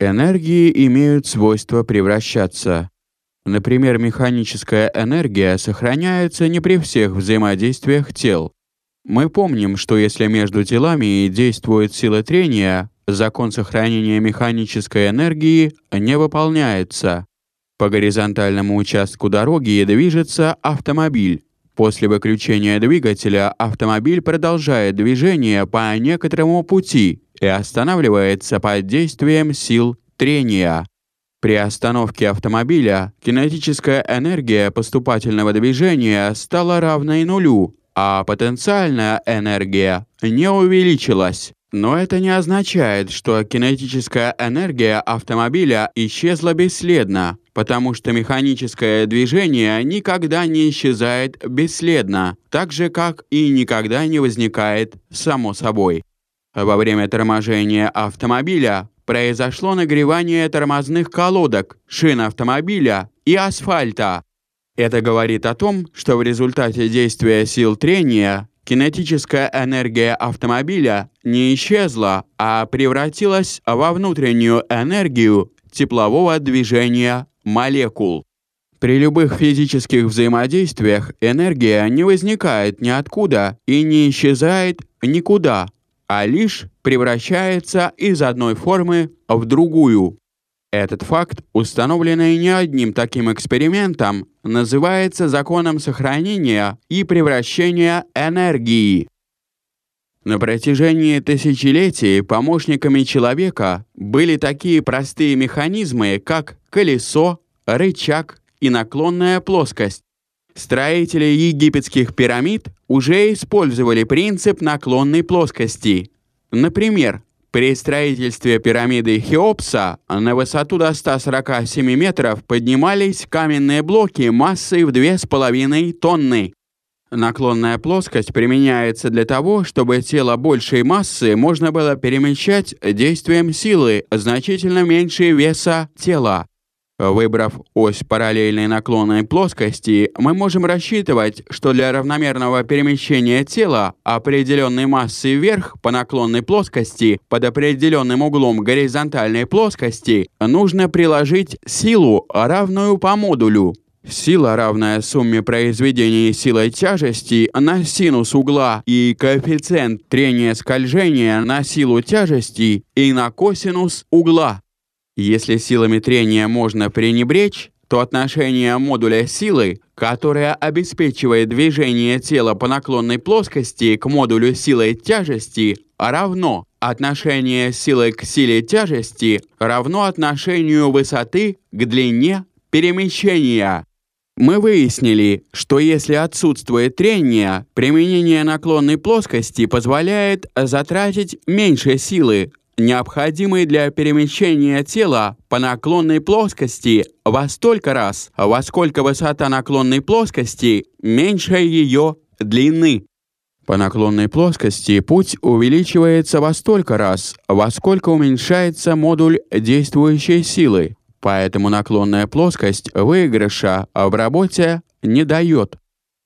Энергии имеют свойство превращаться. Например, механическая энергия сохраняется не при всех взаимодействиях тел. Мы помним, что если между телами действует сила трения, закон сохранения механической энергии не выполняется. По горизонтальному участку дороги движется автомобиль. После выключения двигателя автомобиль продолжает движение по некоторому пути и останавливается под действием сил трения. При остановке автомобиля кинетическая энергия поступательного движения стала равной нулю, а потенциальная энергия не увеличилась. Но это не означает, что кинетическая энергия автомобиля исчезла бесследно, потому что механическое движение никогда не исчезает бесследно, так же как и никогда не возникает само собой. Во время торможения автомобиля произошло нагревание тормозных колодок, шин автомобиля и асфальта. Это говорит о том, что в результате действия сил трения кинетическая энергия автомобиля не исчезла, а превратилась во внутреннюю энергию теплового движения молекул. При любых физических взаимодействиях энергия не возникает ниоткуда и не исчезает никуда, а лишь превращается из одной формы в другую. Этот факт, установленный не одним таким экспериментом, называется законом сохранения и превращения энергии. На протяжении тысячелетий помощниками человека были такие простые механизмы, как колесо, рычаг и наклонная плоскость. Строители египетских пирамид уже использовали принцип наклонной плоскости. Например, при строительстве пирамиды Хеопса на высоту до 147 метров поднимались каменные блоки массой в 2,5 тонны. Наклонная плоскость применяется для того, чтобы тело большей массы можно было перемещать действием силы значительно меньше веса тела. Выбрав ось параллельной наклонной плоскости, мы можем рассчитывать, что для равномерного перемещения тела определенной массы вверх по наклонной плоскости под определенным углом горизонтальной плоскости нужно приложить силу, равную по модулю. Сила, равная сумме произведений силой тяжести на синус угла и коэффициент трения скольжения на силу тяжести и на косинус угла. Если силами трения можно пренебречь, то отношение модуля силы, которая обеспечивает движение тела по наклонной плоскости к модулю силы тяжести, равно отношение силы к силе тяжести равно отношению высоты к длине перемещения. Мы выяснили, что если отсутствует трение, применение наклонной плоскости позволяет затратить меньше силы, необходимые для перемещения тела по наклонной плоскости во столько раз, во сколько высота наклонной плоскости меньше ее длины. По наклонной плоскости путь увеличивается во столько раз, во сколько уменьшается модуль действующей силы. Поэтому наклонная плоскость выигрыша в работе не дает.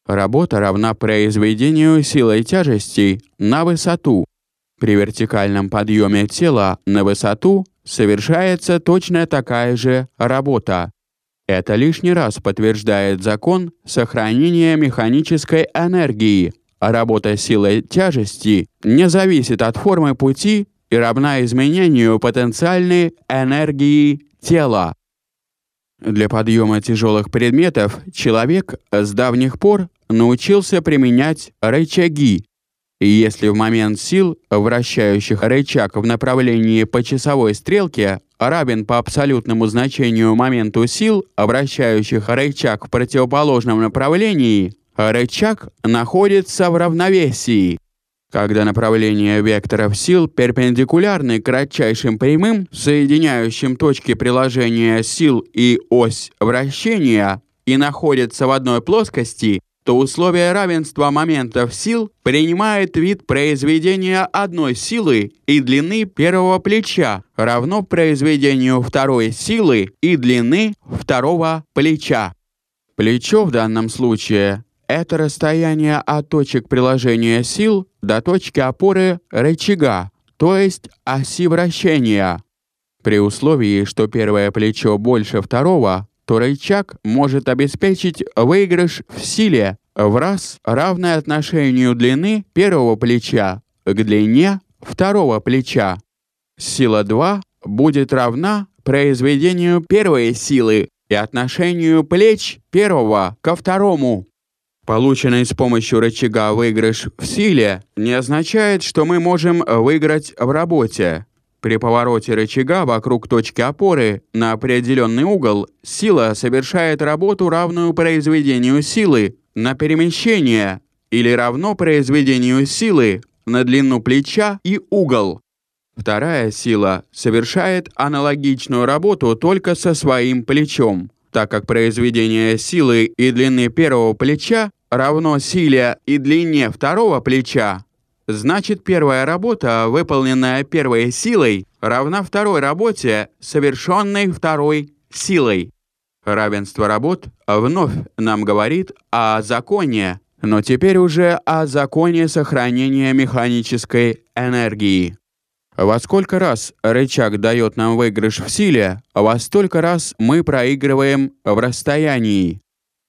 Работа равна произведению силы тяжести на высоту. При вертикальном подъеме тела на высоту совершается точно такая же работа. Это лишний раз подтверждает закон сохранения механической энергии. Работа силы тяжести не зависит от формы пути и равна изменению потенциальной энергии тела. Для подъема тяжелых предметов человек с давних пор научился применять рычаги, и если в момент сил, вращающих рычаг в направлении по часовой стрелке, равен по абсолютному значению моменту сил, вращающих рычаг в противоположном направлении, рычаг находится в равновесии. Когда направление векторов сил перпендикулярны кратчайшим прямым, соединяющим точки приложения сил и ось вращения, и находятся в одной плоскости, то условие равенства моментов сил принимает вид произведения одной силы и длины первого плеча равно произведению второй силы и длины второго плеча. Плечо в данном случае – это расстояние от точек приложения сил до точки опоры рычага, то есть оси вращения. При условии, что первое плечо больше второго, то рычаг может обеспечить выигрыш в силе в раз равное отношению длины первого плеча к длине второго плеча. Сила 2 будет равна произведению первой силы и отношению плеч первого ко второму. Полученный с помощью рычага выигрыш в силе не означает, что мы можем выиграть в работе. При повороте рычага вокруг точки опоры на определенный угол сила совершает работу, равную произведению силы на перемещение или равно произведению силы на длину плеча и угол. Вторая сила совершает аналогичную работу только со своим плечом, так как произведение силы и длины первого плеча равно силе и длине второго плеча, значит первая работа, выполненная первой силой, равна второй работе, совершенной второй силой. Равенство работ вновь нам говорит о законе, но теперь уже о законе сохранения механической энергии. Во сколько раз рычаг дает нам выигрыш в силе, во столько раз мы проигрываем в расстоянии.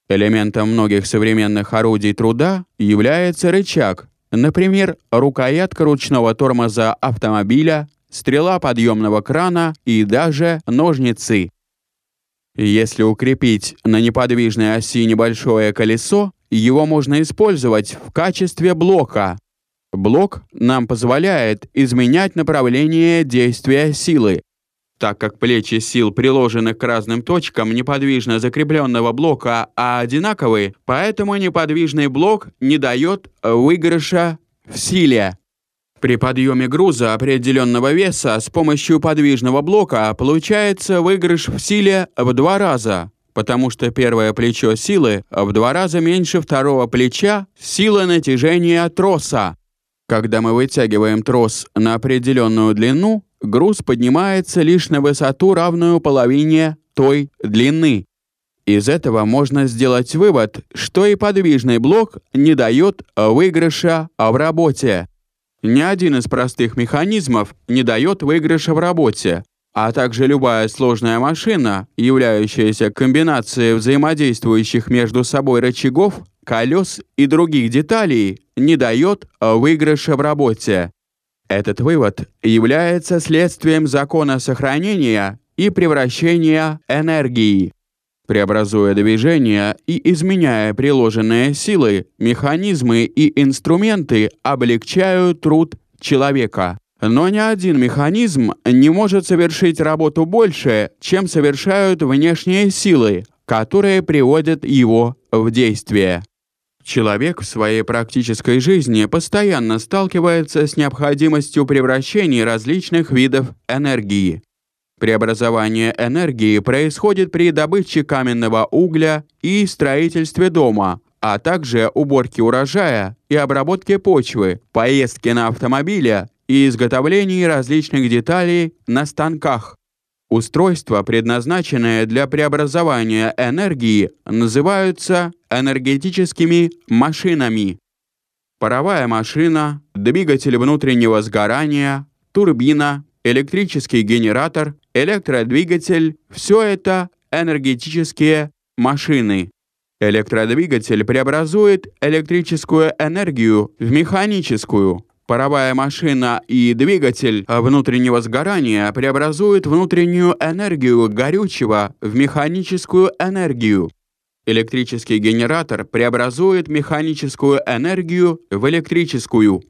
Элементом многих современных орудий труда является рычаг, например, рукоятка ручного тормоза автомобиля, стрела подъемного крана и даже ножницы. Если укрепить на неподвижной оси небольшое колесо, его можно использовать в качестве блока, Блок нам позволяет изменять направление действия силы. Так как плечи сил приложены к разным точкам неподвижно закрепленного блока, а одинаковые, поэтому неподвижный блок не дает выигрыша в силе. При подъеме груза определенного веса с помощью подвижного блока получается выигрыш в силе в два раза, потому что первое плечо силы в два раза меньше второго плеча силы натяжения троса. Когда мы вытягиваем трос на определенную длину, груз поднимается лишь на высоту, равную половине той длины. Из этого можно сделать вывод, что и подвижный блок не дает выигрыша в работе. Ни один из простых механизмов не дает выигрыша в работе, а также любая сложная машина, являющаяся комбинацией взаимодействующих между собой рычагов, колес и других деталей, не дает выигрыша в работе. Этот вывод является следствием закона сохранения и превращения энергии. Преобразуя движение и изменяя приложенные силы, механизмы и инструменты облегчают труд человека. Но ни один механизм не может совершить работу больше, чем совершают внешние силы, которые приводят его в действие. Человек в своей практической жизни постоянно сталкивается с необходимостью превращения различных видов энергии. Преобразование энергии происходит при добыче каменного угля и строительстве дома, а также уборке урожая и обработке почвы, поездке на автомобиле и изготовлении различных деталей на станках. Устройства, предназначенные для преобразования энергии, называются энергетическими машинами. Паровая машина, двигатель внутреннего сгорания, турбина, электрический генератор, электродвигатель – все это энергетические машины. Электродвигатель преобразует электрическую энергию в механическую. Паровая машина и двигатель внутреннего сгорания преобразуют внутреннюю энергию горючего в механическую энергию. Электрический генератор преобразует механическую энергию в электрическую.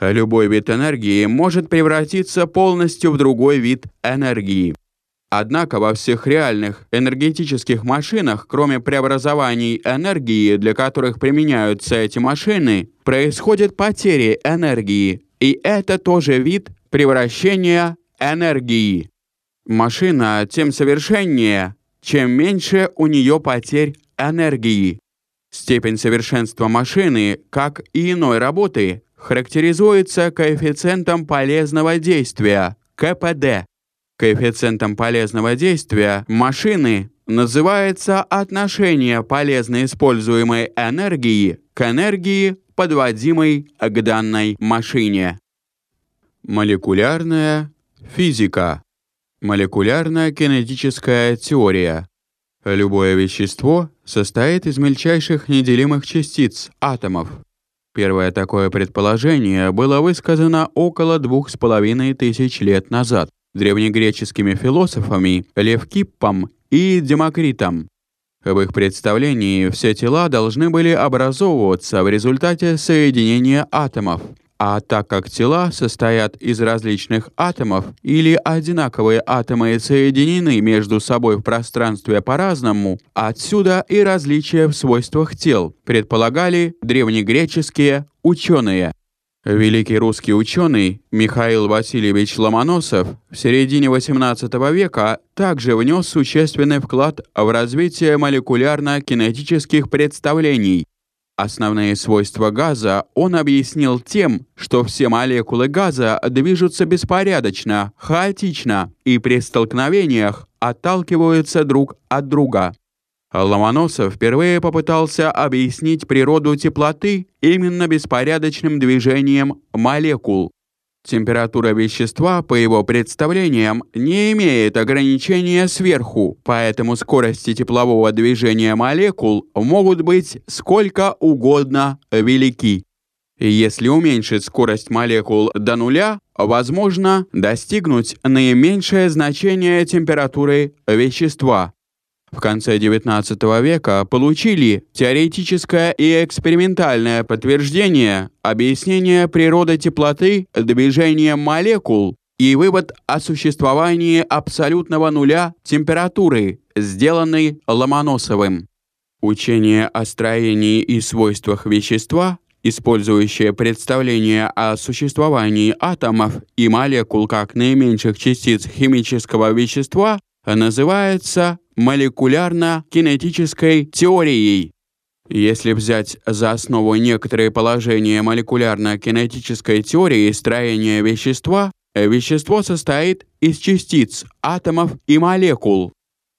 Любой вид энергии может превратиться полностью в другой вид энергии. Однако во всех реальных энергетических машинах, кроме преобразований энергии, для которых применяются эти машины, происходят потери энергии, и это тоже вид превращения энергии. Машина тем совершеннее, чем меньше у нее потерь энергии. Степень совершенства машины, как и иной работы, характеризуется коэффициентом полезного действия, КПД. Коэффициентом полезного действия машины называется отношение полезно используемой энергии к энергии, подводимой к данной машине. Молекулярная физика Молекулярно-кинетическая теория. Любое вещество состоит из мельчайших неделимых частиц, атомов. Первое такое предположение было высказано около двух с половиной тысяч лет назад древнегреческими философами Левкиппом и Демокритом. В их представлении все тела должны были образовываться в результате соединения атомов, а так как тела состоят из различных атомов или одинаковые атомы соединены между собой в пространстве по-разному, отсюда и различия в свойствах тел, предполагали древнегреческие ученые. Великий русский ученый Михаил Васильевич Ломоносов в середине XVIII века также внес существенный вклад в развитие молекулярно-кинетических представлений, Основные свойства газа он объяснил тем, что все молекулы газа движутся беспорядочно, хаотично и при столкновениях отталкиваются друг от друга. Ломоносов впервые попытался объяснить природу теплоты именно беспорядочным движением молекул. Температура вещества, по его представлениям, не имеет ограничения сверху, поэтому скорости теплового движения молекул могут быть сколько угодно велики. Если уменьшить скорость молекул до нуля, возможно достигнуть наименьшее значение температуры вещества. В конце XIX века получили теоретическое и экспериментальное подтверждение объяснения природы теплоты движением молекул и вывод о существовании абсолютного нуля температуры, сделанный Ломоносовым. Учение о строении и свойствах вещества, использующее представление о существовании атомов и молекул как наименьших частиц химического вещества, называется молекулярно-кинетической теорией. Если взять за основу некоторые положения молекулярно-кинетической теории строения вещества, вещество состоит из частиц, атомов и молекул.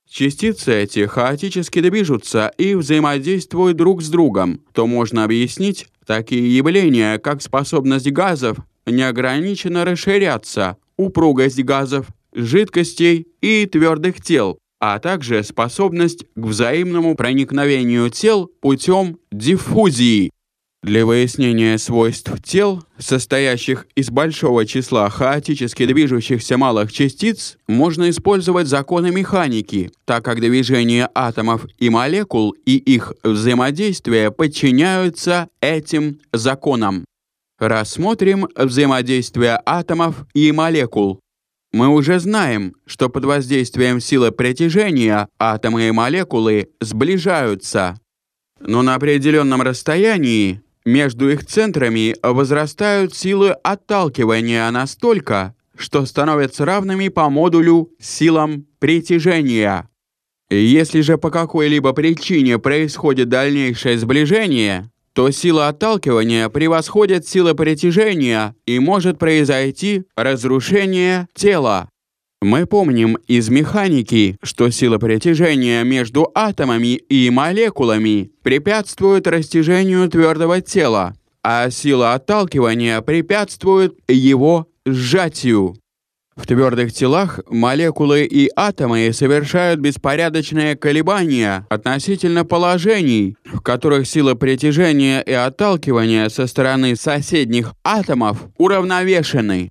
Частицы эти хаотически движутся и взаимодействуют друг с другом, то можно объяснить такие явления, как способность газов неограниченно расширяться, упругость газов, жидкостей и твердых тел, а также способность к взаимному проникновению тел путем диффузии. Для выяснения свойств тел, состоящих из большого числа хаотически движущихся малых частиц, можно использовать законы механики, так как движение атомов и молекул и их взаимодействие подчиняются этим законам. Рассмотрим взаимодействие атомов и молекул. Мы уже знаем, что под воздействием силы притяжения атомы и молекулы сближаются. Но на определенном расстоянии между их центрами возрастают силы отталкивания настолько, что становятся равными по модулю силам притяжения. Если же по какой-либо причине происходит дальнейшее сближение, то сила отталкивания превосходит силы притяжения и может произойти разрушение тела. Мы помним из механики, что сила притяжения между атомами и молекулами препятствует растяжению твердого тела, а сила отталкивания препятствует его сжатию. В твердых телах молекулы и атомы совершают беспорядочные колебания относительно положений, в которых сила притяжения и отталкивания со стороны соседних атомов уравновешены.